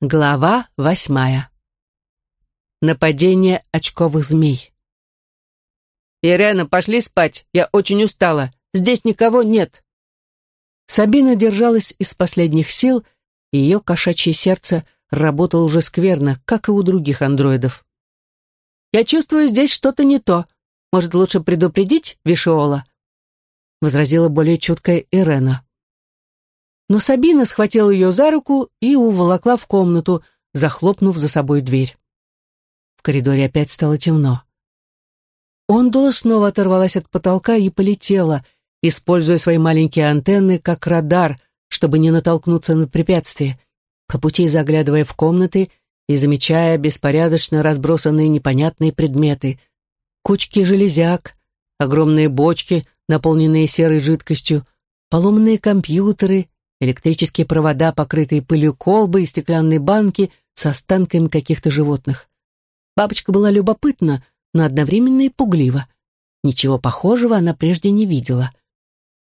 Глава восьмая. Нападение очковых змей. «Ирена, пошли спать, я очень устала. Здесь никого нет». Сабина держалась из последних сил, и ее кошачье сердце работало уже скверно, как и у других андроидов. «Я чувствую здесь что-то не то. Может, лучше предупредить Вишиола?» возразила более чуткая Ирена. Но Сабина схватила ее за руку и уволокла в комнату, захлопнув за собой дверь. В коридоре опять стало темно. Ондула снова оторвалась от потолка и полетела, используя свои маленькие антенны как радар, чтобы не натолкнуться на препятствие, по пути заглядывая в комнаты и замечая беспорядочно разбросанные непонятные предметы. Кучки железяк, огромные бочки, наполненные серой жидкостью, поломанные компьютеры, электрические провода, покрытые пылью колбы и стеклянные банки с останками каких-то животных. Бабочка была любопытна, но одновременно и пуглива. Ничего похожего она прежде не видела.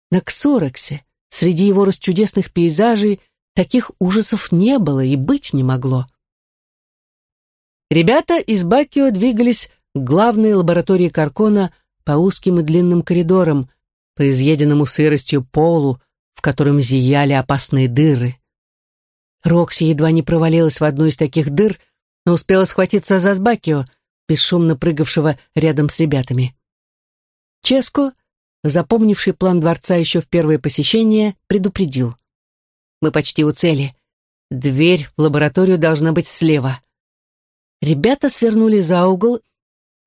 На Ксорексе, среди его расчудесных пейзажей, таких ужасов не было и быть не могло. Ребята из Бакио двигались к главной лаборатории Каркона по узким и длинным коридорам, по изъеденному сыростью полу, в котором зияли опасные дыры. Рокси едва не провалилась в одну из таких дыр, но успела схватиться за Сбакио, бесшумно прыгавшего рядом с ребятами. Ческо, запомнивший план дворца еще в первое посещение, предупредил. «Мы почти у цели. Дверь в лабораторию должна быть слева». Ребята свернули за угол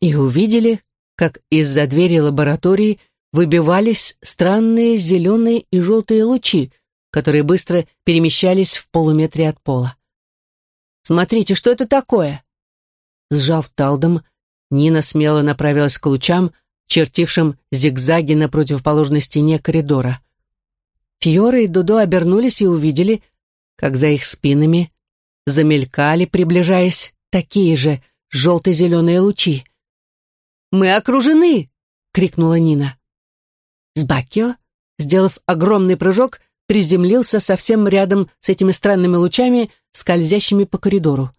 и увидели, как из-за двери лаборатории выбивались странные зеленые и желтые лучи, которые быстро перемещались в полуметре от пола. «Смотрите, что это такое?» Сжав талдом, Нина смело направилась к лучам, чертившим зигзаги на противоположной стене коридора. Фьора и Дудо обернулись и увидели, как за их спинами замелькали, приближаясь, такие же желто-зеленые лучи. «Мы окружены!» — крикнула Нина. Сбакио, сделав огромный прыжок, приземлился совсем рядом с этими странными лучами, скользящими по коридору.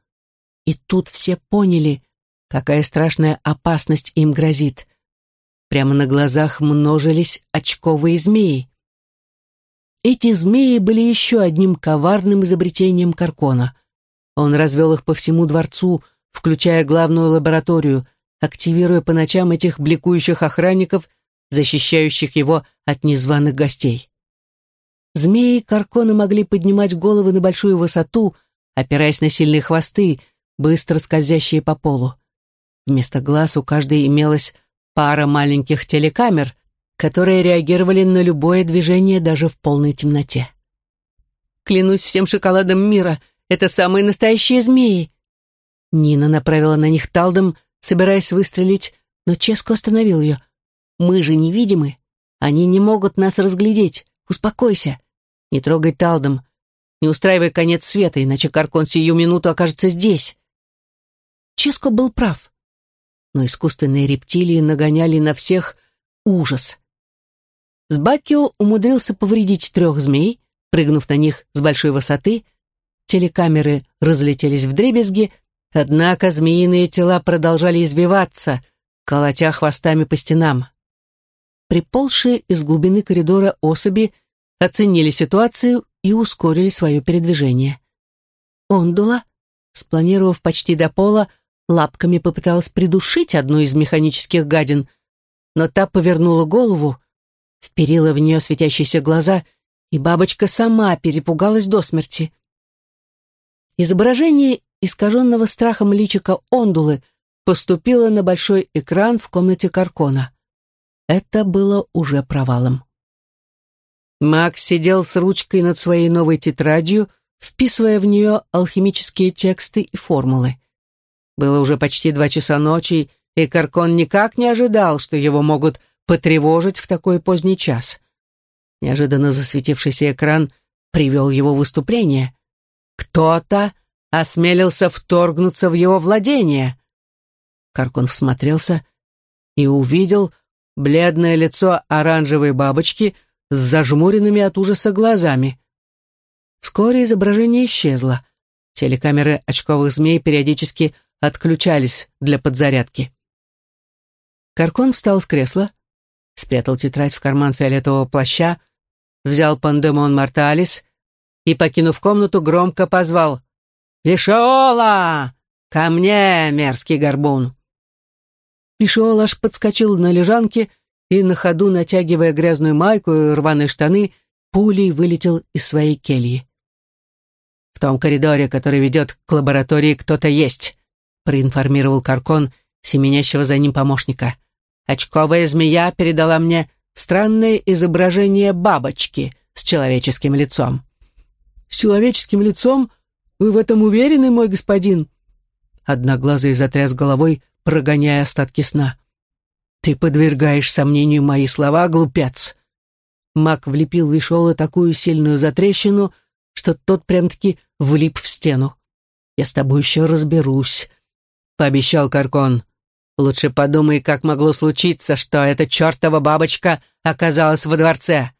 И тут все поняли, какая страшная опасность им грозит. Прямо на глазах множились очковые змеи. Эти змеи были еще одним коварным изобретением Каркона. Он развел их по всему дворцу, включая главную лабораторию, активируя по ночам этих бликующих охранников защищающих его от незваных гостей. Змеи Каркона могли поднимать головы на большую высоту, опираясь на сильные хвосты, быстро скользящие по полу. Вместо глаз у каждой имелась пара маленьких телекамер, которые реагировали на любое движение даже в полной темноте. «Клянусь всем шоколадом мира, это самые настоящие змеи!» Нина направила на них талдом, собираясь выстрелить, но Ческо остановил ее. Мы же невидимы. Они не могут нас разглядеть. Успокойся. Не трогай Талдом. Не устраивай конец света, иначе Каркон сию минуту окажется здесь. Ческо был прав. Но искусственные рептилии нагоняли на всех ужас. Сбакио умудрился повредить трех змей, прыгнув на них с большой высоты. Телекамеры разлетелись в дребезги, однако змеиные тела продолжали извиваться, колотя хвостами по стенам приползшие из глубины коридора особи оценили ситуацию и ускорили свое передвижение. Ондула, спланировав почти до пола, лапками попыталась придушить одну из механических гадин, но та повернула голову, вперила в нее светящиеся глаза, и бабочка сама перепугалась до смерти. Изображение искаженного страхом личика Ондулы поступило на большой экран в комнате Каркона. Это было уже провалом. Макс сидел с ручкой над своей новой тетрадью, вписывая в нее алхимические тексты и формулы. Было уже почти два часа ночи, и Каркон никак не ожидал, что его могут потревожить в такой поздний час. Неожиданно засветившийся экран привел его выступление. Кто-то осмелился вторгнуться в его владение. Каркон всмотрелся и увидел, бледное лицо оранжевой бабочки с зажмуренными от ужаса глазами. Вскоре изображение исчезло. Телекамеры очковых змей периодически отключались для подзарядки. Каркон встал с кресла, спрятал тетрадь в карман фиолетового плаща, взял пандемон Марталис и, покинув комнату, громко позвал «Вишола! Ко мне, мерзкий горбун!» Вишола аж подскочил на лежанке и, на ходу натягивая грязную майку и рваные штаны, пулей вылетел из своей кельи. «В том коридоре, который ведет к лаборатории, кто-то есть», проинформировал Каркон, семенящего за ним помощника. «Очковая змея передала мне странное изображение бабочки с человеческим лицом». «С человеческим лицом? Вы в этом уверены, мой господин?» Одноглазый затряс головой, прогоняя остатки сна. «Ты подвергаешь сомнению мои слова, глупец!» Мак влепил Вишола такую сильную затрещину, что тот прям-таки влип в стену. «Я с тобой еще разберусь», — пообещал Каркон. «Лучше подумай, как могло случиться, что эта чертова бабочка оказалась во дворце.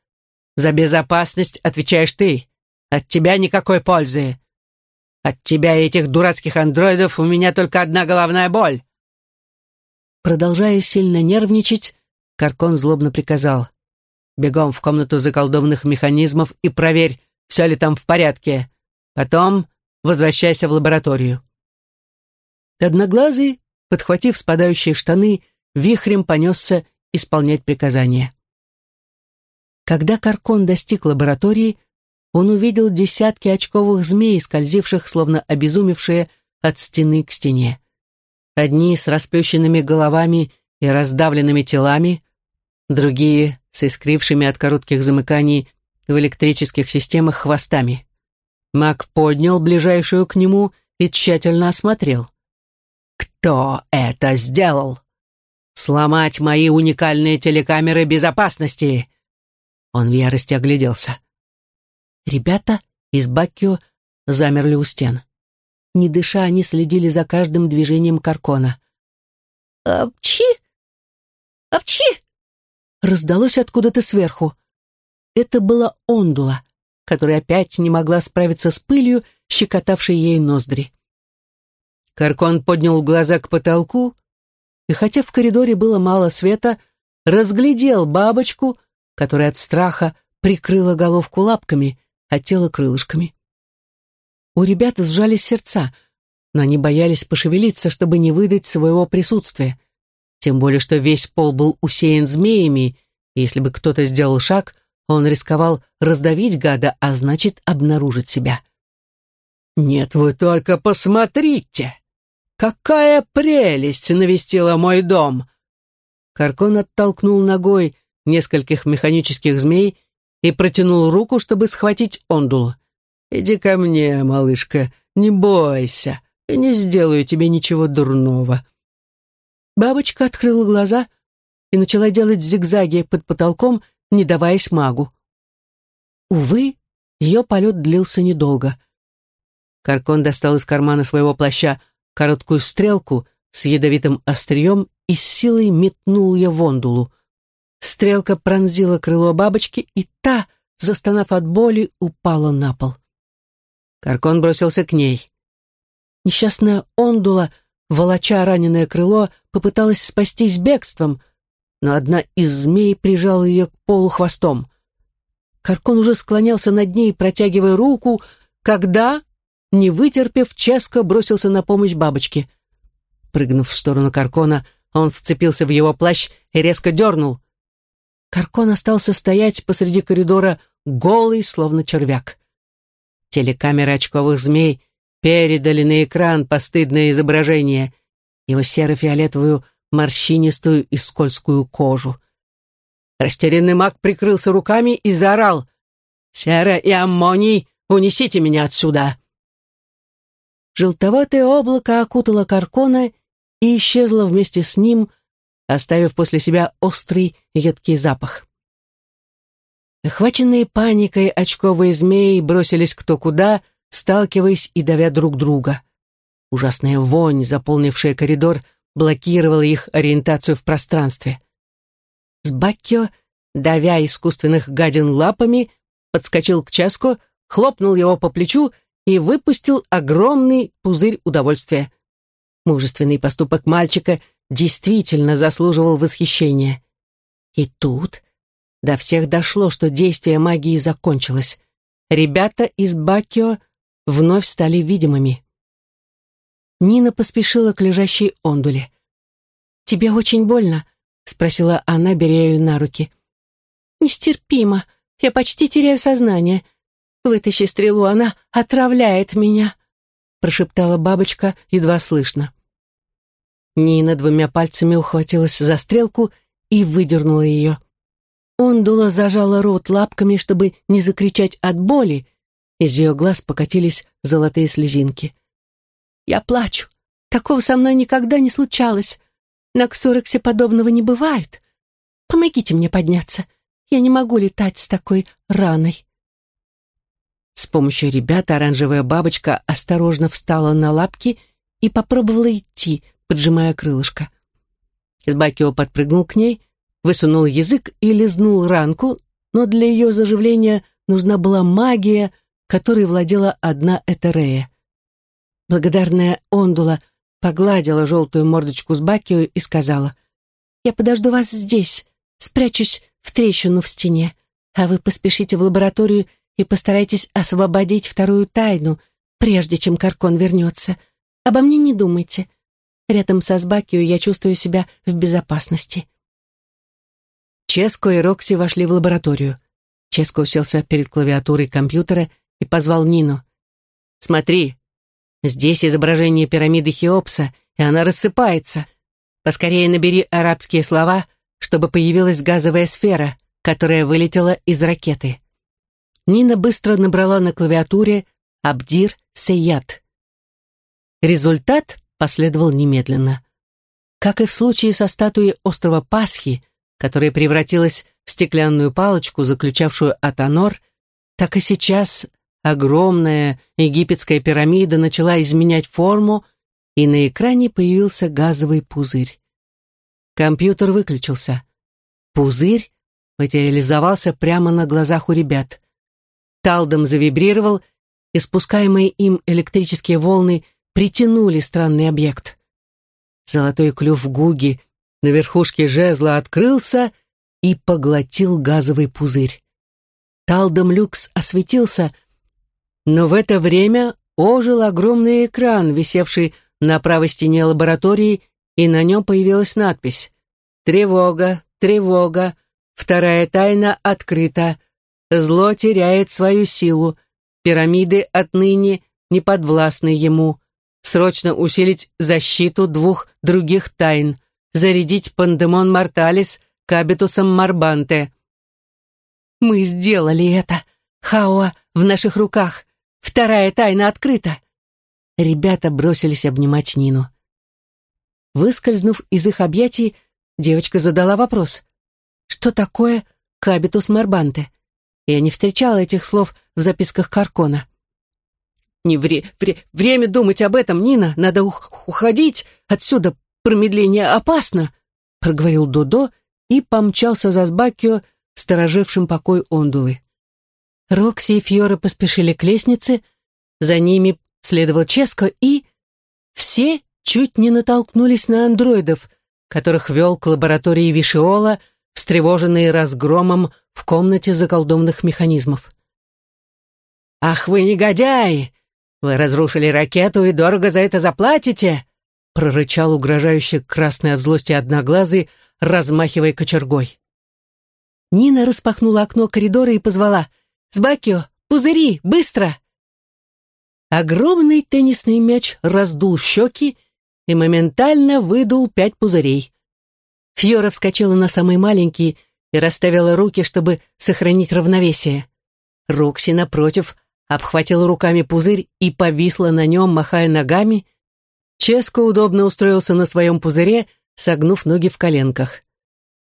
За безопасность отвечаешь ты. От тебя никакой пользы. От тебя и этих дурацких андроидов у меня только одна головная боль». Продолжая сильно нервничать, Каркон злобно приказал. Бегом в комнату заколдованных механизмов и проверь, все ли там в порядке. Потом возвращайся в лабораторию. Одноглазый, подхватив спадающие штаны, вихрем понесся исполнять приказания. Когда Каркон достиг лаборатории, он увидел десятки очковых змей, скользивших, словно обезумевшие, от стены к стене. Одни с расплющенными головами и раздавленными телами, другие с искрившими от коротких замыканий в электрических системах хвостами. Маг поднял ближайшую к нему и тщательно осмотрел. «Кто это сделал? Сломать мои уникальные телекамеры безопасности!» Он в ярости огляделся. Ребята из Баккио замерли у стен. Не дыша, они следили за каждым движением Каркона. «Апчи! Апчи!» раздалось откуда-то сверху. Это была ондула, которая опять не могла справиться с пылью, щекотавшей ей ноздри. Каркон поднял глаза к потолку, и хотя в коридоре было мало света, разглядел бабочку, которая от страха прикрыла головку лапками, а тело крылышками. У ребят сжались сердца, но они боялись пошевелиться, чтобы не выдать своего присутствия тем более что весь пол был усеян змеями, и если бы кто-то сделал шаг, он рисковал раздавить гада, а значит, обнаружить себя. «Нет, вы только посмотрите! Какая прелесть навестила мой дом!» Каркон оттолкнул ногой нескольких механических змей и протянул руку, чтобы схватить ондулу. «Иди ко мне, малышка, не бойся, я не сделаю тебе ничего дурного». Бабочка открыла глаза и начала делать зигзаги под потолком, не даваясь магу. Увы, ее полет длился недолго. Каркон достал из кармана своего плаща короткую стрелку с ядовитым острием и с силой метнул ее в ондулу. Стрелка пронзила крыло бабочки, и та, застонав от боли, упала на пол. Каркон бросился к ней. Несчастная ондула — волоча раненое крыло, попыталась спастись бегством, но одна из змей прижала ее к полу хвостом. Каркон уже склонялся над ней, протягивая руку, когда, не вытерпев, Ческо бросился на помощь бабочке. Прыгнув в сторону Каркона, он вцепился в его плащ и резко дернул. Каркон остался стоять посреди коридора, голый, словно червяк. Телекамеры очковых змей передали на экран постыдное изображение, его серо-фиолетовую, морщинистую и скользкую кожу. Растерянный маг прикрылся руками и заорал «Сера и аммоний, унесите меня отсюда!» Желтоватое облако окутало Каркона и исчезло вместе с ним, оставив после себя острый едкий запах. Охваченные паникой очковые змеи бросились кто куда — сталкиваясь и давя друг друга. Ужасная вонь, заполнившая коридор, блокировала их ориентацию в пространстве. Сбаккио, давя искусственных гадин лапами, подскочил к Часко, хлопнул его по плечу и выпустил огромный пузырь удовольствия. Мужественный поступок мальчика действительно заслуживал восхищения. И тут до всех дошло, что действие магии закончилось. Ребята из Бакио вновь стали видимыми. Нина поспешила к лежащей ондуле. «Тебе очень больно?» — спросила она, беря ее на руки. «Нестерпимо. Я почти теряю сознание. Вытащи стрелу, она отравляет меня», — прошептала бабочка едва слышно. Нина двумя пальцами ухватилась за стрелку и выдернула ее. Ондула зажала рот лапками, чтобы не закричать от боли. Из ее глаз покатились золотые слезинки. «Я плачу. Такого со мной никогда не случалось. На Ксорексе подобного не бывает. Помогите мне подняться. Я не могу летать с такой раной». С помощью ребят оранжевая бабочка осторожно встала на лапки и попробовала идти, поджимая крылышко. Избакио подпрыгнул к ней, высунул язык и лизнул ранку, но для ее заживления нужна была магия, которой владела одна Этерея. Благодарная Ондула погладила желтую мордочку с Бакио и сказала, «Я подожду вас здесь, спрячусь в трещину в стене, а вы поспешите в лабораторию и постарайтесь освободить вторую тайну, прежде чем Каркон вернется. Обо мне не думайте. Рядом со Сбакио я чувствую себя в безопасности». Ческо и Рокси вошли в лабораторию. Ческо уселся перед клавиатурой компьютера и позвал Нину. «Смотри, здесь изображение пирамиды Хеопса, и она рассыпается. Поскорее набери арабские слова, чтобы появилась газовая сфера, которая вылетела из ракеты». Нина быстро набрала на клавиатуре «Абдир Сейят». Результат последовал немедленно. Как и в случае со статуей острова Пасхи, которая превратилась в стеклянную палочку, заключавшую Атанор, так и сейчас огромная египетская пирамида начала изменять форму, и на экране появился газовый пузырь. Компьютер выключился. Пузырь материализовался прямо на глазах у ребят. Талдом завибрировал, и спускаемые им электрические волны притянули странный объект. Золотой клюв Гуги на верхушке жезла открылся и поглотил газовый пузырь. Талдом люкс осветился, но в это время ожил огромный экран, висевший на правой стене лаборатории, и на нем появилась надпись «Тревога, тревога, вторая тайна открыта, зло теряет свою силу, пирамиды отныне не подвластны ему, срочно усилить защиту двух других тайн, зарядить пандемон морталис кабитусом марбанте. Мы сделали это. Хауа в наших руках. Вторая тайна открыта. Ребята бросились обнимать Нину. Выскользнув из их объятий, девочка задала вопрос. Что такое кабитус марбанте? Я не встречала этих слов в записках Каркона. «Не вре вре время думать об этом, Нина. Надо ух уходить отсюда, промедление опасно», — проговорил Додо и помчался за Сбакио, сторожившим покой Ондулы. Рокси и Фьора поспешили к лестнице, за ними следовал Ческо и... Все чуть не натолкнулись на андроидов, которых вел к лаборатории Вишиола, встревоженные разгромом в комнате заколдованных механизмов. «Ах вы негодяи! Вы разрушили ракету и дорого за это заплатите!» Прорычал угрожающе красный от злости одноглазый, размахивая кочергой. Нина распахнула окно коридора и позвала «Сбакио, пузыри, быстро!» Огромный теннисный мяч раздул щеки и моментально выдул пять пузырей. Фьора вскочила на самый маленький и расставила руки, чтобы сохранить равновесие. Рокси, напротив, обхватила руками пузырь и повисла на нем, махая ногами, Ческо удобно устроился на своем пузыре, согнув ноги в коленках.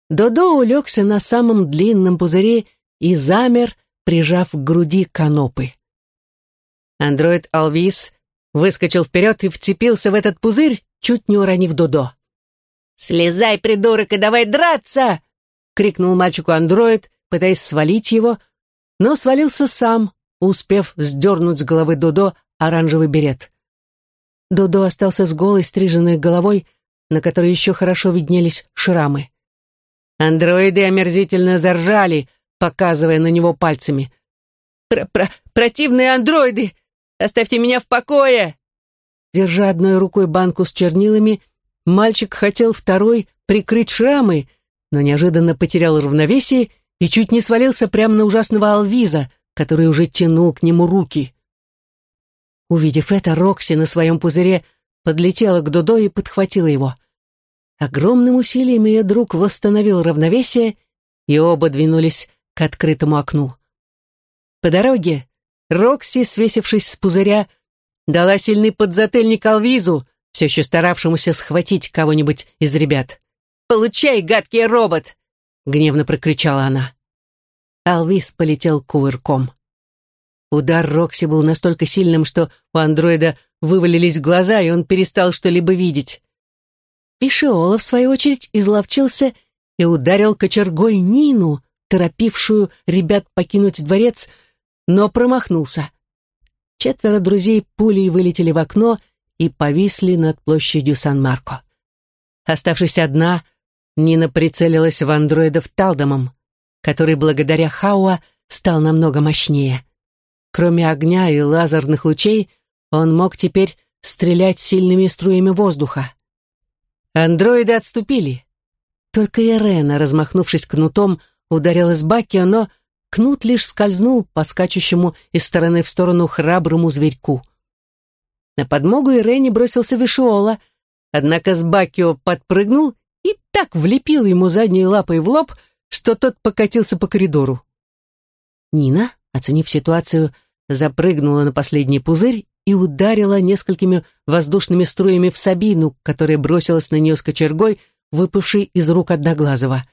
Додо улегся на самом длинном пузыре и замер, прижав к груди канопы. Андроид Алвис выскочил вперед и вцепился в этот пузырь, чуть не уронив Додо. «Слезай, придурок, и давай драться!» — крикнул мальчику андроид, пытаясь свалить его, но свалился сам, успев сдернуть с головы Додо оранжевый берет. Додо остался с голой стриженной головой, на которой еще хорошо виднелись шрамы. Андроиды омерзительно заржали, показывая на него пальцами. «Про -про «Противные андроиды! Оставьте меня в покое!» Держа одной рукой банку с чернилами, мальчик хотел второй прикрыть шрамы, но неожиданно потерял равновесие и чуть не свалился прямо на ужасного Алвиза, который уже тянул к нему руки. Увидев это, Рокси на своем пузыре подлетела к Додо и подхватила его. Огромным усилием ее друг восстановил равновесие, и оба двинулись к открытому окну. По дороге Рокси, свесившись с пузыря, дала сильный подзатыльник Алвизу, все еще старавшемуся схватить кого-нибудь из ребят. «Получай, гадкий робот!» — гневно прокричала она. Алвис полетел кувырком. Удар Рокси был настолько сильным, что у андроида вывалились глаза, и он перестал что-либо видеть. Пишиола, в свою очередь, изловчился и ударил кочергой Нину, торопившую ребят покинуть дворец, но промахнулся. Четверо друзей пулей вылетели в окно и повисли над площадью Сан-Марко. Оставшись одна, Нина прицелилась в андроидов Талдомом, который благодаря Хауа стал намного мощнее. Кроме огня и лазерных лучей, он мог теперь стрелять сильными струями воздуха. Андроиды отступили. Только Ирена, размахнувшись кнутом, ударилась Бакио, но кнут лишь скользнул по скачущему из стороны в сторону храброму зверьку. На подмогу Ирене бросился Вишуола, однако Сбакио подпрыгнул и так влепил ему задней лапой в лоб, что тот покатился по коридору. Нина, оценив ситуацию, запрыгнула на последний пузырь и ударила несколькими воздушными струями в Сабину, которая бросилась на нее с кочергой, выпавшей из рук Одноглазого.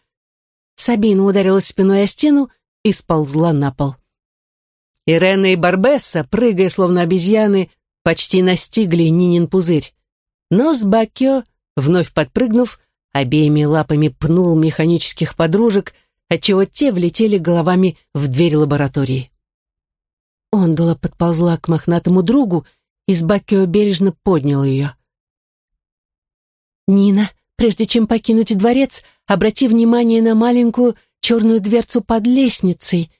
Сабина ударилась спиной о стену и сползла на пол. Ирена и Барбесса, прыгая словно обезьяны, почти настигли Нинин пузырь. Но Сбакио, вновь подпрыгнув, обеими лапами пнул механических подружек, отчего те влетели головами в дверь лаборатории. Ондула подползла к мохнатому другу, и Сбакио бережно поднял ее. «Нина, прежде чем покинуть дворец, обрати внимание на маленькую черную дверцу под лестницей»,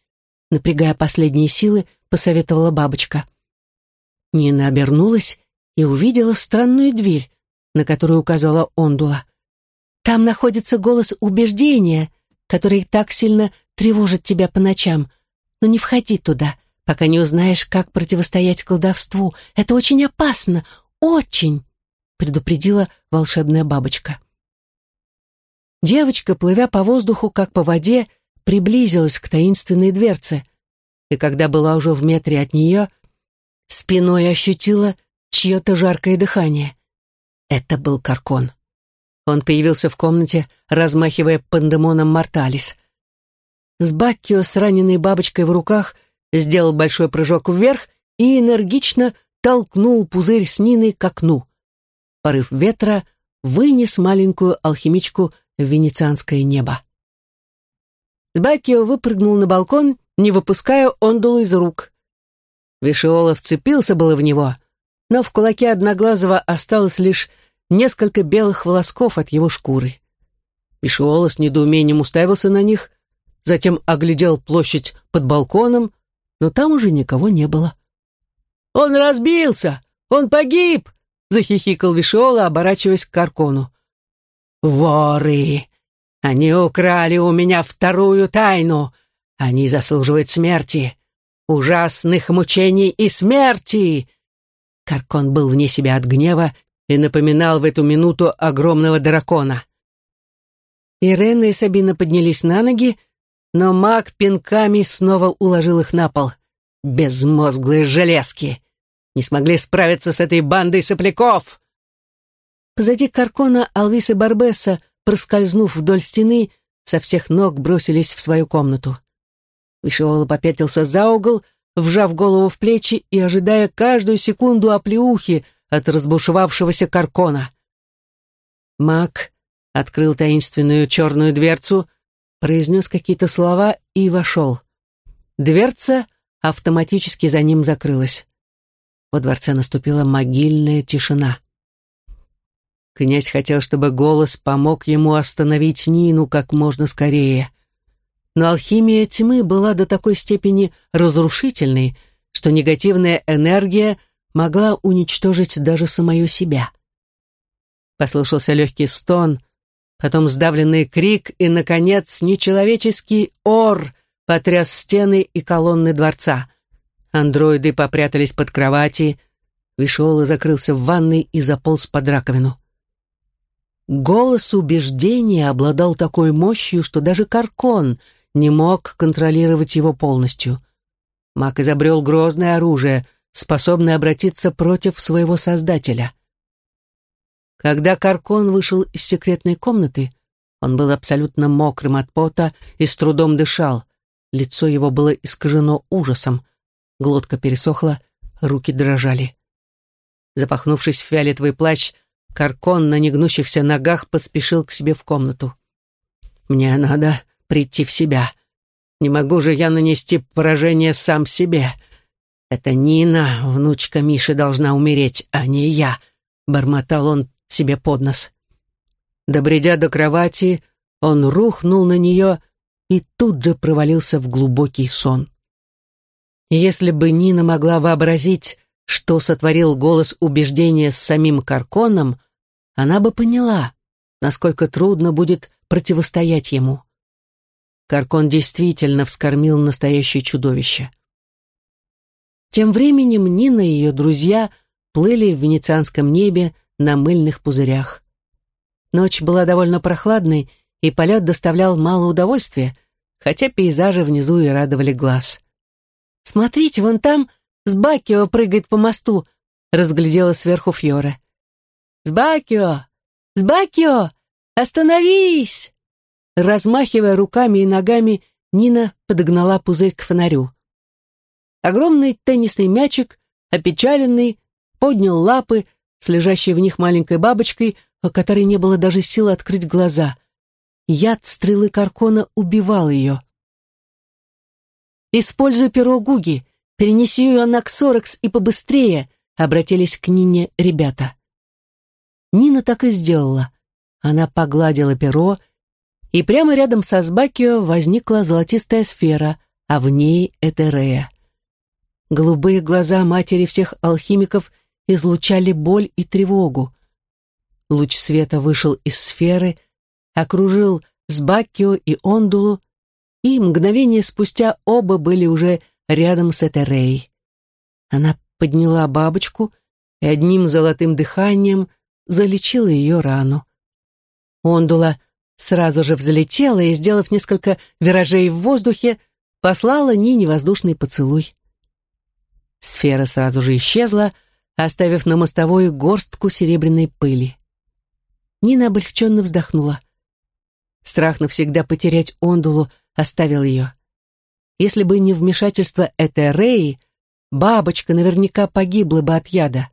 напрягая последние силы, посоветовала бабочка. Нина обернулась и увидела странную дверь, на которую указала Ондула. «Там находится голос убеждения, который так сильно тревожит тебя по ночам. Но не входи туда, пока не узнаешь, как противостоять колдовству. Это очень опасно, очень!» предупредила волшебная бабочка. Девочка, плывя по воздуху, как по воде, приблизилась к таинственной дверце, и когда была уже в метре от нее, Спиной ощутила чье-то жаркое дыхание. Это был Каркон. Он появился в комнате, размахивая пандемоном Морталис. С Баккио с раненой бабочкой в руках сделал большой прыжок вверх и энергично толкнул пузырь с Ниной к окну. Порыв ветра вынес маленькую алхимичку в венецианское небо. Сбакио выпрыгнул на балкон, не выпуская ондулу из рук. Вишиола вцепился было в него, но в кулаке Одноглазого осталось лишь несколько белых волосков от его шкуры. Вишиола с недоумением уставился на них, затем оглядел площадь под балконом, но там уже никого не было. «Он разбился! Он погиб!» — захихикал Вишиола, оборачиваясь к Каркону. «Воры! Они украли у меня вторую тайну! Они заслуживают смерти! ужасных мучений и смерти!» Каркон был вне себя от гнева и напоминал в эту минуту огромного дракона. Ирена и Сабина поднялись на ноги, но маг пинками снова уложил их на пол. Безмозглые железки! Не смогли справиться с этой бандой сопляков! Позади Каркона Алвис и Барбесса, проскользнув вдоль стены, со всех ног бросились в свою комнату. Вишиола попятился за угол, вжав голову в плечи и ожидая каждую секунду оплеухи от разбушевавшегося каркона. Маг открыл таинственную черную дверцу, произнес какие-то слова и вошел. Дверца автоматически за ним закрылась. Во дворце наступила могильная тишина. Князь хотел, чтобы голос помог ему остановить Нину как можно скорее. Но алхимия тьмы была до такой степени разрушительной, что негативная энергия могла уничтожить даже самую себя. Послышался легкий стон, потом сдавленный крик и, наконец, нечеловеческий ор потряс стены и колонны дворца. Андроиды попрятались под кровати, Вишола закрылся в ванной и заполз под раковину. Голос убеждения обладал такой мощью, что даже Каркон не мог контролировать его полностью. Маг изобрел грозное оружие, способное обратиться против своего создателя. Когда Каркон вышел из секретной комнаты, он был абсолютно мокрым от пота и с трудом дышал. Лицо его было искажено ужасом. Глотка пересохла, руки дрожали. Запахнувшись в фиолетовый плащ, Каркон на негнущихся ногах поспешил к себе в комнату. «Мне надо прийти в себя. Не могу же я нанести поражение сам себе. Это Нина, внучка Миши, должна умереть, а не я», — бормотал он себе под нос. Добредя до кровати, он рухнул на нее и тут же провалился в глубокий сон. Если бы Нина могла вообразить, что сотворил голос убеждения с самим Карконом, она бы поняла, насколько трудно будет противостоять ему. Каркон действительно вскормил настоящее чудовище. Тем временем Нина и ее друзья плыли в венецианском небе на мыльных пузырях. Ночь была довольно прохладной, и полет доставлял мало удовольствия, хотя пейзажи внизу и радовали глаз. «Смотрите, вон там Сбакио прыгает по мосту», — разглядела сверху Фьора. «Сбакио! Сбакио! Остановись!» Размахивая руками и ногами, Нина подогнала пузырь к фонарю. Огромный теннисный мячик, опечаленный, поднял лапы с лежащей в них маленькой бабочкой, у которой не было даже сил открыть глаза. Яд стрелы Каркона убивал ее. «Используй перо Гуги, перенеси ее на Ксорекс и побыстрее», обратились к Нине ребята. Нина так и сделала. Она погладила перо, и прямо рядом со Сбакио возникла золотистая сфера, а в ней Этерея. Голубые глаза матери всех алхимиков излучали боль и тревогу. Луч света вышел из сферы, окружил Сбакио и Ондулу, и мгновение спустя оба были уже рядом с Этерей. Она подняла бабочку и одним золотым дыханием залечила ее рану. Ондула сразу же взлетела и, сделав несколько виражей в воздухе, послала Нине воздушный поцелуй. Сфера сразу же исчезла, оставив на мостовой горстку серебряной пыли. Нина облегченно вздохнула. Страх навсегда потерять Ондулу оставил ее. Если бы не вмешательство Этереи, бабочка наверняка погибла бы от яда.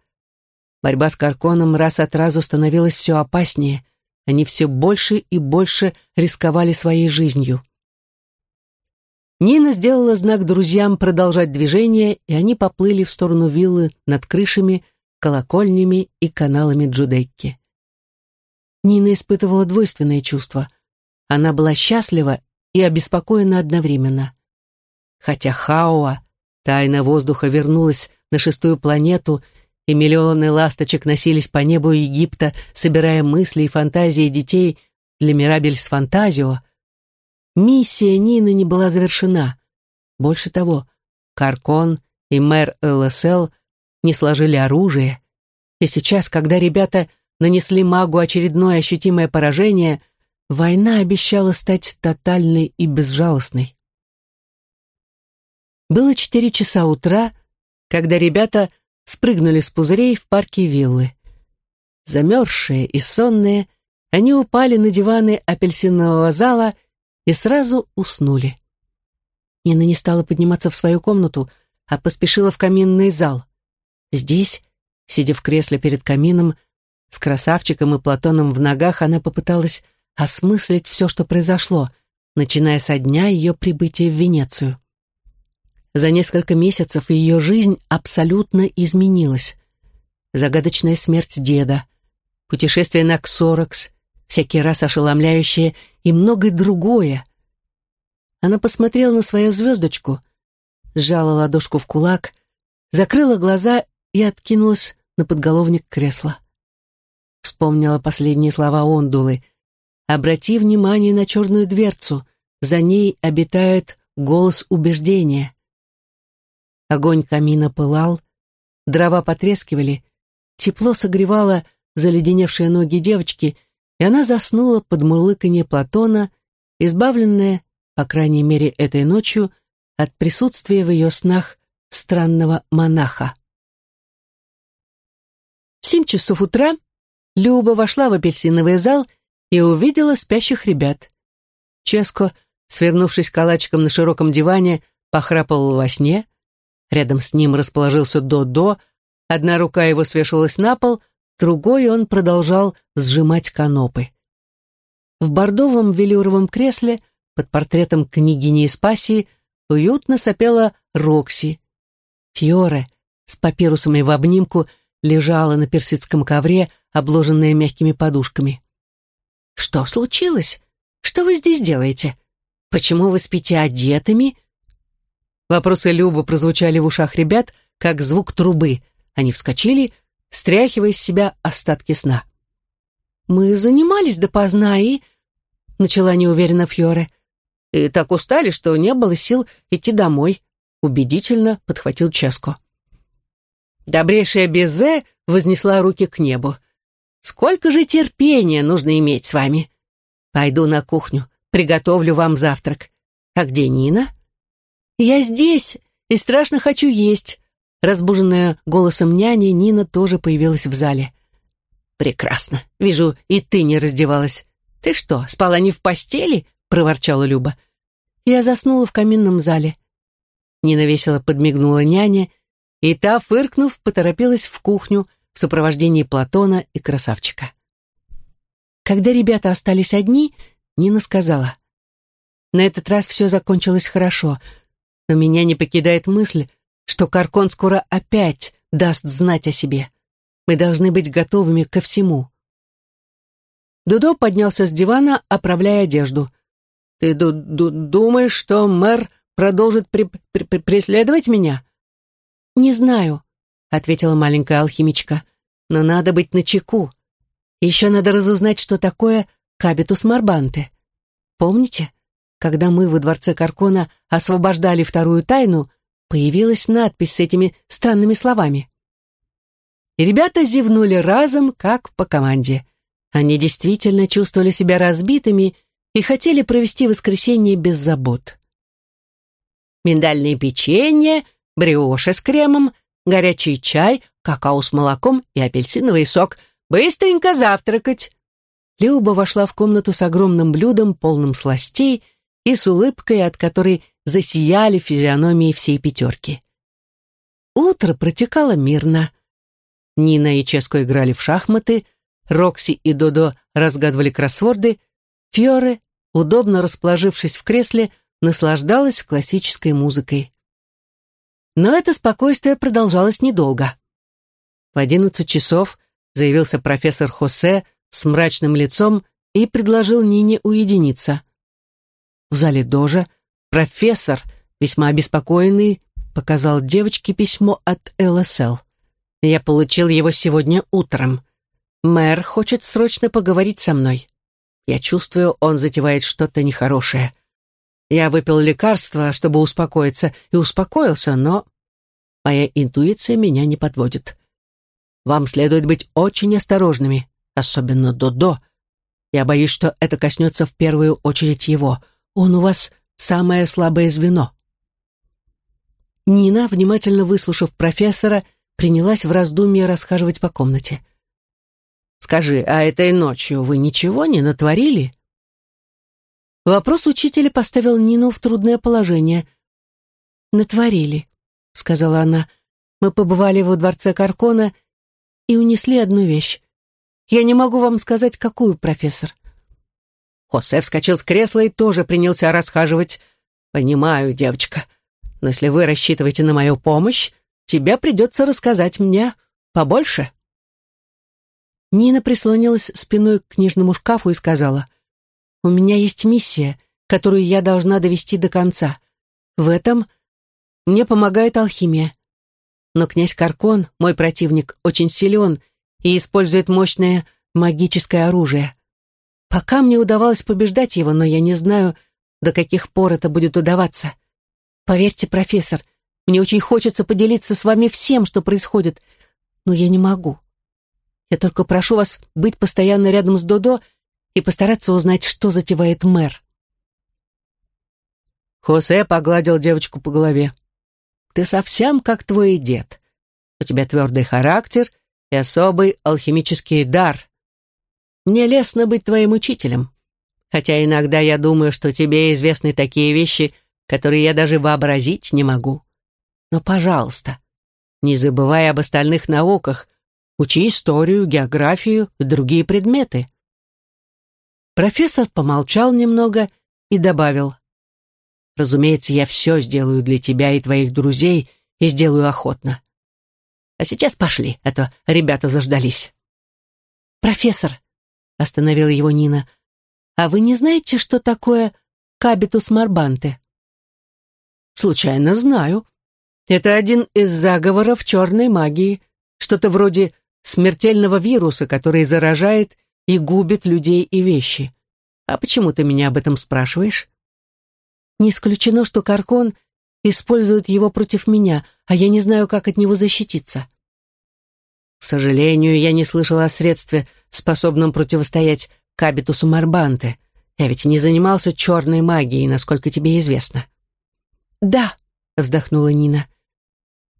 Борьба с Карконом раз от разу становилась все опаснее. Они все больше и больше рисковали своей жизнью. Нина сделала знак друзьям продолжать движение, и они поплыли в сторону виллы над крышами, колокольнями и каналами Джудекки. Нина испытывала двойственные чувства. Она была счастлива и обеспокоена одновременно. Хотя Хауа, тайна воздуха, вернулась на шестую планету и миллионы ласточек носились по небу Египта, собирая мысли и фантазии детей для Мирабельс Фантазио, миссия Нины не была завершена. Больше того, Каркон и мэр ЛСЛ не сложили оружие, и сейчас, когда ребята нанесли магу очередное ощутимое поражение, война обещала стать тотальной и безжалостной. Было четыре часа утра, когда ребята спрыгнули с пузырей в парке виллы. Замерзшие и сонные, они упали на диваны апельсинового зала и сразу уснули. Нина не стала подниматься в свою комнату, а поспешила в каминный зал. Здесь, сидя в кресле перед камином, с красавчиком и Платоном в ногах, она попыталась осмыслить все, что произошло, начиная со дня ее прибытия в Венецию. За несколько месяцев ее жизнь абсолютно изменилась. Загадочная смерть деда, путешествие на Ксоракс, всякий раз ошеломляющее и многое другое. Она посмотрела на свою звездочку, сжала ладошку в кулак, закрыла глаза и откинулась на подголовник кресла. Вспомнила последние слова Ондулы. «Обрати внимание на черную дверцу, за ней обитает голос убеждения». Огонь камина пылал, дрова потрескивали, тепло согревало заледеневшие ноги девочки, и она заснула под мурлыканье Платона, избавленная, по крайней мере этой ночью, от присутствия в ее снах странного монаха. В семь часов утра Люба вошла в апельсиновый зал и увидела спящих ребят. Ческо, свернувшись калачиком на широком диване, похрапывал во сне. Рядом с ним расположился Додо, одна рука его свешивалась на пол, другой он продолжал сжимать канопы. В бордовом велюровом кресле под портретом княгини Испасии уютно сопела Рокси. Фьоре с папирусами в обнимку лежала на персидском ковре, обложенная мягкими подушками. «Что случилось? Что вы здесь делаете? Почему вы спите одетыми?» Вопросы Любы прозвучали в ушах ребят, как звук трубы. Они вскочили, стряхивая из себя остатки сна. «Мы занимались допоздна и...» — начала неуверенно Фьоре. «И так устали, что не было сил идти домой», — убедительно подхватил Ческо. Добрейшая Безе вознесла руки к небу. «Сколько же терпения нужно иметь с вами? Пойду на кухню, приготовлю вам завтрак. А где Нина?» «Я здесь и страшно хочу есть». Разбуженная голосом няни, Нина тоже появилась в зале. «Прекрасно. Вижу, и ты не раздевалась. Ты что, спала не в постели?» — проворчала Люба. «Я заснула в каминном зале». Нина весело подмигнула няне и та, фыркнув, поторопилась в кухню в сопровождении Платона и красавчика. Когда ребята остались одни, Нина сказала, «На этот раз все закончилось хорошо, но меня не покидает мысль, что Каркон скоро опять даст знать о себе. Мы должны быть готовыми ко всему». Дудо поднялся с дивана, оправляя одежду. «Ты ду -ду думаешь, что мэр продолжит при при преследовать меня?» «Не знаю», — ответила маленькая алхимичка, «но надо быть начеку. Еще надо разузнать, что такое кабитус марбанте. Помните, когда мы во дворце Каркона освобождали вторую тайну, появилась надпись с этими странными словами?» И ребята зевнули разом, как по команде. Они действительно чувствовали себя разбитыми и хотели провести воскресенье без забот. Миндальное печенье, бриоши с кремом, горячий чай, какао с молоком и апельсиновый сок. Быстренько завтракать!» Люба вошла в комнату с огромным блюдом, полным сластей, и с улыбкой, от которой засияли физиономии всей пятерки. Утро протекало мирно. Нина и Ческо играли в шахматы, Рокси и Додо разгадывали кроссворды, Фьоре, удобно расположившись в кресле, наслаждалась классической музыкой. Но это спокойствие продолжалось недолго. В одиннадцать часов заявился профессор Хосе с мрачным лицом и предложил Нине уединиться. В зале Дожа профессор, весьма обеспокоенный, показал девочке письмо от ЛСЛ. Я получил его сегодня утром. Мэр хочет срочно поговорить со мной. Я чувствую, он затевает что-то нехорошее. Я выпил лекарство, чтобы успокоиться, и успокоился, но моя интуиция меня не подводит. Вам следует быть очень осторожными, особенно Додо. Я боюсь, что это коснется в первую очередь его. Он у вас самое слабое звено. Нина, внимательно выслушав профессора, принялась в раздумье расхаживать по комнате. «Скажи, а этой ночью вы ничего не натворили?» Вопрос учителя поставил Нину в трудное положение. «Натворили», — сказала она. «Мы побывали во дворце Каркона и унесли одну вещь. Я не могу вам сказать, какую, профессор». Хосе вскочил с кресла и тоже принялся расхаживать. «Понимаю, девочка, Но если вы рассчитываете на мою помощь, тебе придется рассказать мне побольше». Нина прислонилась спиной к книжному шкафу и сказала, «У меня есть миссия, которую я должна довести до конца. В этом мне помогает алхимия. Но князь Каркон, мой противник, очень силен и использует мощное магическое оружие. Пока мне удавалось побеждать его, но я не знаю, до каких пор это будет удаваться. Поверьте, профессор, мне очень хочется поделиться с вами всем, что происходит, но я не могу. Я только прошу вас быть постоянно рядом с Додо и постараться узнать, что затевает мэр. Хосе погладил девочку по голове. «Ты совсем как твой дед. У тебя твердый характер и особый алхимический дар. Мне лестно быть твоим учителем. Хотя иногда я думаю, что тебе известны такие вещи, которые я даже вообразить не могу. Но, пожалуйста, не забывай об остальных науках, учи историю, географию и другие предметы». Профессор помолчал немного и добавил, «Разумеется, я все сделаю для тебя и твоих друзей и сделаю охотно. А сейчас пошли, а то ребята заждались». «Профессор», — остановила его Нина, «а вы не знаете, что такое кабитус марбанте?» «Случайно знаю. Это один из заговоров черной магии, что-то вроде смертельного вируса, который заражает и губит людей и вещи. А почему ты меня об этом спрашиваешь?» «Не исключено, что Каркон использует его против меня, а я не знаю, как от него защититься». К сожалению, я не слышала о средстве, способном противостоять Кабитусу Марбанте. Я ведь не занимался черной магией, насколько тебе известно. «Да», — вздохнула Нина.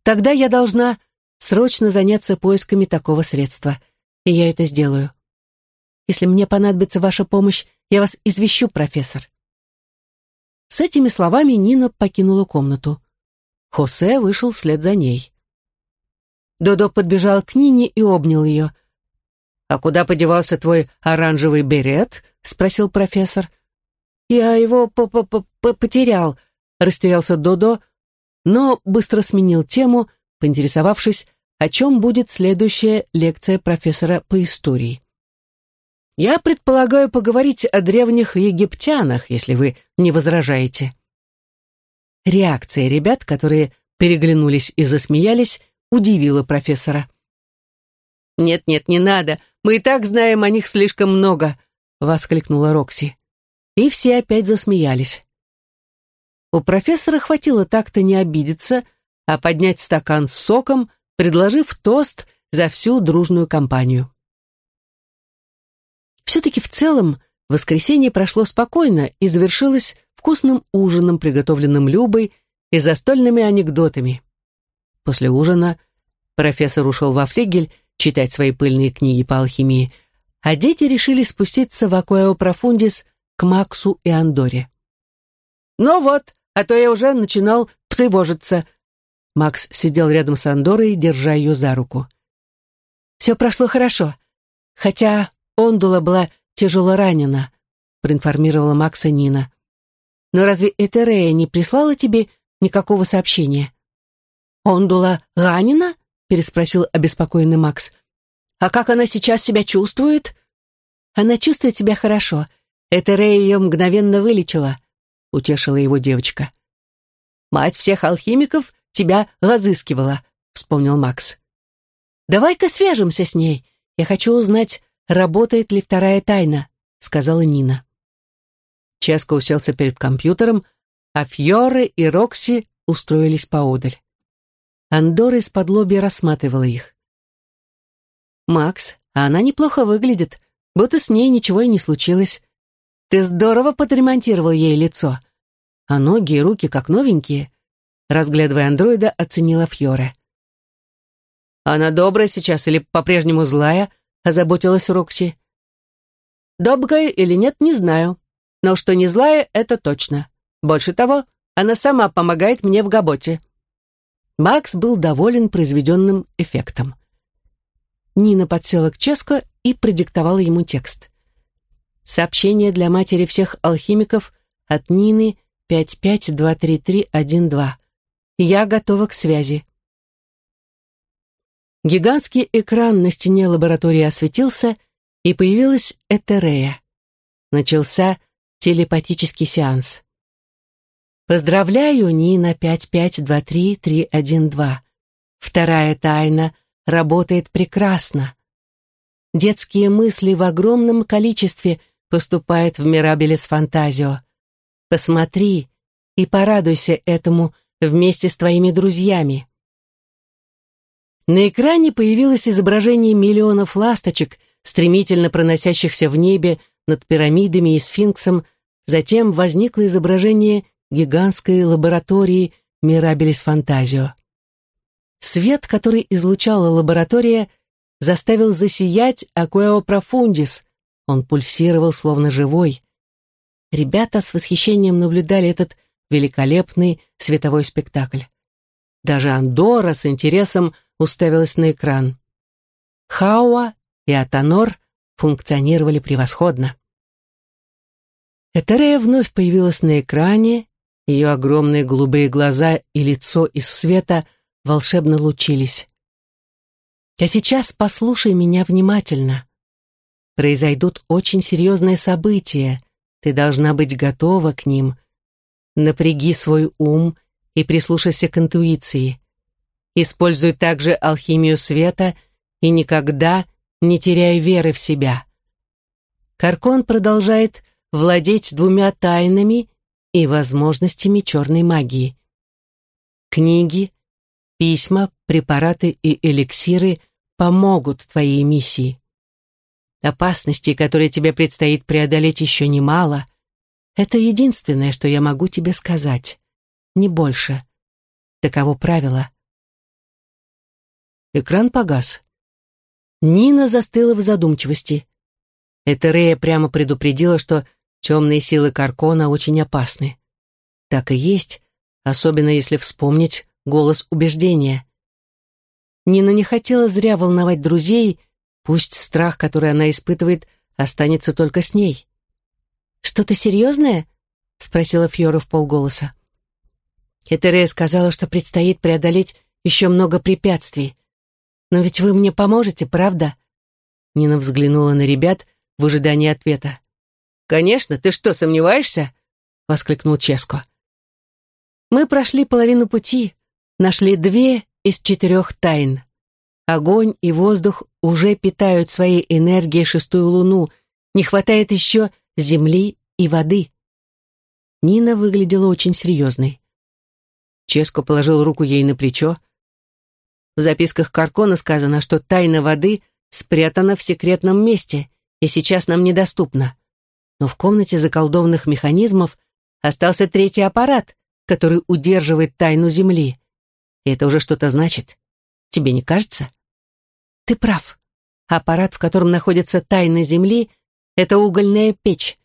«Тогда я должна срочно заняться поисками такого средства, и я это сделаю. Если мне понадобится ваша помощь, я вас извещу, профессор». С этими словами Нина покинула комнату. Хосе вышел вслед за ней. Додо подбежал к Нине и обнял ее. «А куда подевался твой оранжевый берет?» — спросил профессор. «Я его п -п -п потерял», — растерялся Додо, но быстро сменил тему, поинтересовавшись, о чем будет следующая лекция профессора по истории. «Я предполагаю поговорить о древних египтянах, если вы не возражаете». Реакция ребят, которые переглянулись и засмеялись, удивила профессора. «Нет-нет, не надо, мы и так знаем о них слишком много», — воскликнула Рокси. И все опять засмеялись. У профессора хватило так-то не обидеться, а поднять стакан с соком, предложив тост за всю дружную компанию. Все-таки в целом воскресенье прошло спокойно и завершилось вкусным ужином, приготовленным Любой и застольными анекдотами. После ужина профессор ушел во флигель читать свои пыльные книги по алхимии, а дети решили спуститься в Акуэо Профундис к Максу и Андоре. «Ну вот, а то я уже начинал тревожиться». Макс сидел рядом с Андорой, держа ее за руку. «Все прошло хорошо, хотя Ондула была тяжело ранена», проинформировала Макса Нина. «Но разве Этерея не прислала тебе никакого сообщения?» «Ондула ранена?» — переспросил обеспокоенный Макс. «А как она сейчас себя чувствует?» «Она чувствует себя хорошо. Это Рэй ее мгновенно вылечила», — утешила его девочка. «Мать всех алхимиков тебя разыскивала», — вспомнил Макс. «Давай-ка свяжемся с ней. Я хочу узнать, работает ли вторая тайна», — сказала Нина. Ческо уселся перед компьютером, а Фьоре и Рокси устроились поодаль. Андора из-под лобья рассматривала их. «Макс, а она неплохо выглядит, будто с ней ничего и не случилось. Ты здорово подремонтировал ей лицо. А ноги и руки как новенькие». Разглядывая андроида, оценила Фьоре. «Она добрая сейчас или по-прежнему злая?» — озаботилась Рокси. «Добрая или нет, не знаю. Но что не злая, это точно. Больше того, она сама помогает мне в Габоте». Макс был доволен произведенным эффектом. Нина подсела к Ческо и продиктовала ему текст. Сообщение для матери всех алхимиков от Нины 552331. Я готова к связи. Гигантский экран на стене лаборатории осветился, и появилась Этерея. Начался телепатический сеанс. Поздравляю, Нина 5523312. Вторая тайна работает прекрасно. Детские мысли в огромном количестве поступают в Мирабелес Фантазио. Посмотри и порадуйся этому вместе с твоими друзьями. На экране появилось изображение миллионов ласточек, стремительно проносящихся в небе над пирамидами и сфинксом, затем возникло изображение гигантской лаборатории Мирабелис Фантазио. Свет, который излучала лаборатория, заставил засиять Акуэо Профундис. Он пульсировал, словно живой. Ребята с восхищением наблюдали этот великолепный световой спектакль. Даже Андора с интересом уставилась на экран. Хауа и Атанор функционировали превосходно. Этерея вновь появилась на экране, ее огромные голубые глаза и лицо из света – волшебно лучились. А сейчас послушай меня внимательно. Произойдут очень серьезные события. Ты должна быть готова к ним. Напряги свой ум и прислушайся к интуиции. Используй также алхимию света и никогда не теряй веры в себя. Каркон продолжает владеть двумя тайнами и возможностями черной магии. Книги, Письма, препараты и эликсиры помогут твоей миссии. Опасностей, которые тебе предстоит преодолеть, еще немало. Это единственное, что я могу тебе сказать. Не больше. Таково правило. Экран погас. Нина застыла в задумчивости. Этерея прямо предупредила, что темные силы Каркона очень опасны. Так и есть, особенно если вспомнить голос убеждения. Нина не хотела зря волновать друзей, пусть страх, который она испытывает, останется только с ней. «Что-то серьезное?» — спросила Фьора в полголоса. Этерея сказала, что предстоит преодолеть еще много препятствий. «Но ведь вы мне поможете, правда?» Нина взглянула на ребят в ожидании ответа. «Конечно, ты что, сомневаешься?» — воскликнул Ческо. «Мы прошли половину пути нашли две из четырех тайн. Огонь и воздух уже питают своей энергией шестую луну, не хватает еще земли и воды. Нина выглядела очень серьезной. Ческо положил руку ей на плечо. В записках Каркона сказано, что тайна воды спрятана в секретном месте и сейчас нам недоступна. Но в комнате заколдованных механизмов остался третий аппарат, который удерживает тайну Земли. И это уже что-то значит. Тебе не кажется? Ты прав. Аппарат, в котором находится тайна Земли, это угольная печь.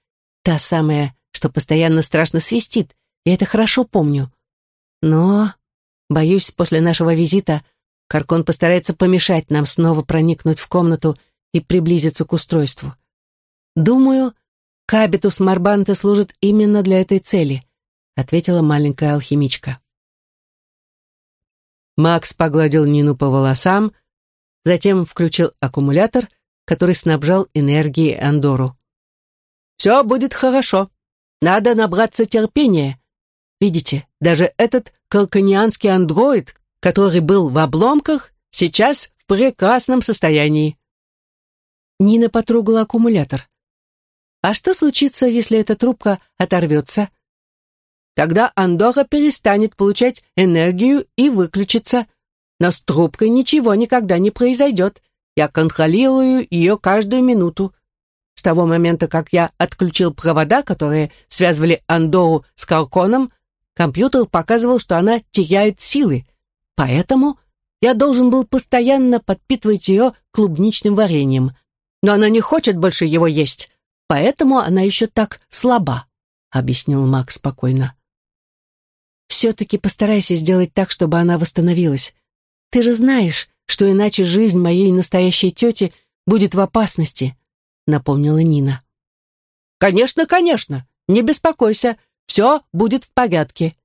Та самая, что постоянно страшно свистит, и это хорошо помню. Но, боюсь, после нашего визита Каркон постарается помешать нам снова проникнуть в комнату и приблизиться к устройству. Думаю, Кабитус Марбанте служит именно для этой цели, ответила маленькая алхимичка. Макс погладил Нину по волосам, затем включил аккумулятор, который снабжал энергией Андору. «Все будет хорошо. Надо набраться терпения. Видите, даже этот калканианский андроид, который был в обломках, сейчас в прекрасном состоянии». Нина потрогала аккумулятор. «А что случится, если эта трубка оторвется?» Тогда Андора перестанет получать энергию и выключится. Но с трубкой ничего никогда не произойдет. Я контролирую ее каждую минуту. С того момента, как я отключил провода, которые связывали Андору с Карконом, компьютер показывал, что она теряет силы. Поэтому я должен был постоянно подпитывать ее клубничным вареньем. Но она не хочет больше его есть, поэтому она еще так слаба, объяснил Макс спокойно. Все-таки постарайся сделать так, чтобы она восстановилась. Ты же знаешь, что иначе жизнь моей настоящей тети будет в опасности», — напомнила Нина. «Конечно, конечно, не беспокойся, все будет в порядке».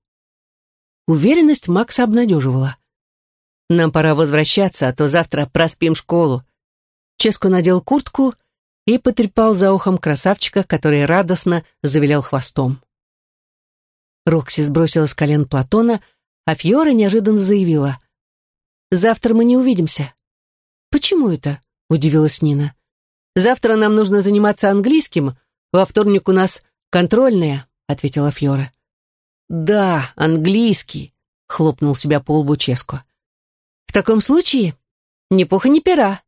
уверенность Макса обнадеживала. «Нам пора возвращаться, а то завтра проспим школу». Ческо надел куртку и потрепал за ухом красавчика, который радостно завилял хвостом. Рокси сбросила с колен Платона, а Фьора неожиданно заявила. «Завтра мы не увидимся». «Почему это?» — удивилась Нина. «Завтра нам нужно заниматься английским, во вторник у нас контрольная», — ответила Фьора. «Да, английский», — хлопнул себя по лбу Ческо. «В таком случае ни пуха, ни пера.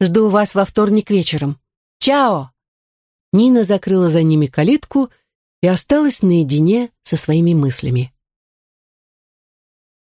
Жду вас во вторник вечером. Чао!» Нина закрыла за ними калитку и осталась наедине со своими мыслями.